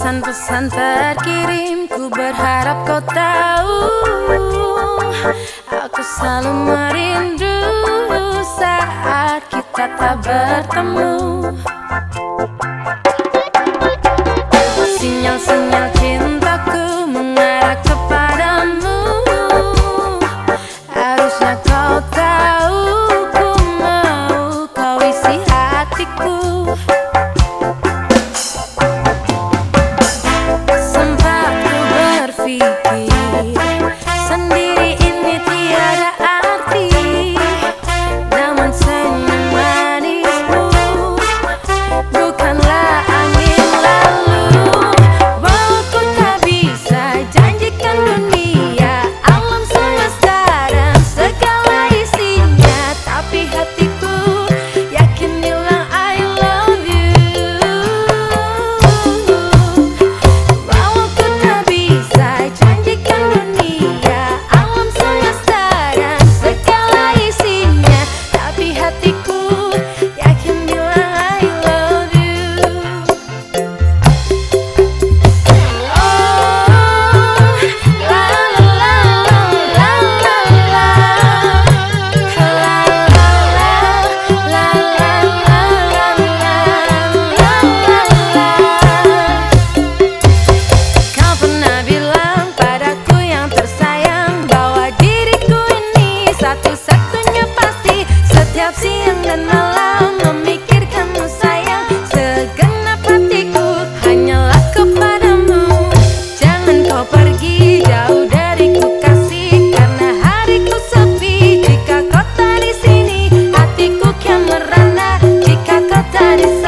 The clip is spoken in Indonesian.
Pesan-pesan terkirim Ku berharap kau tahu. Aku selalu merindu Saat kita tak bertemu. Sunday. る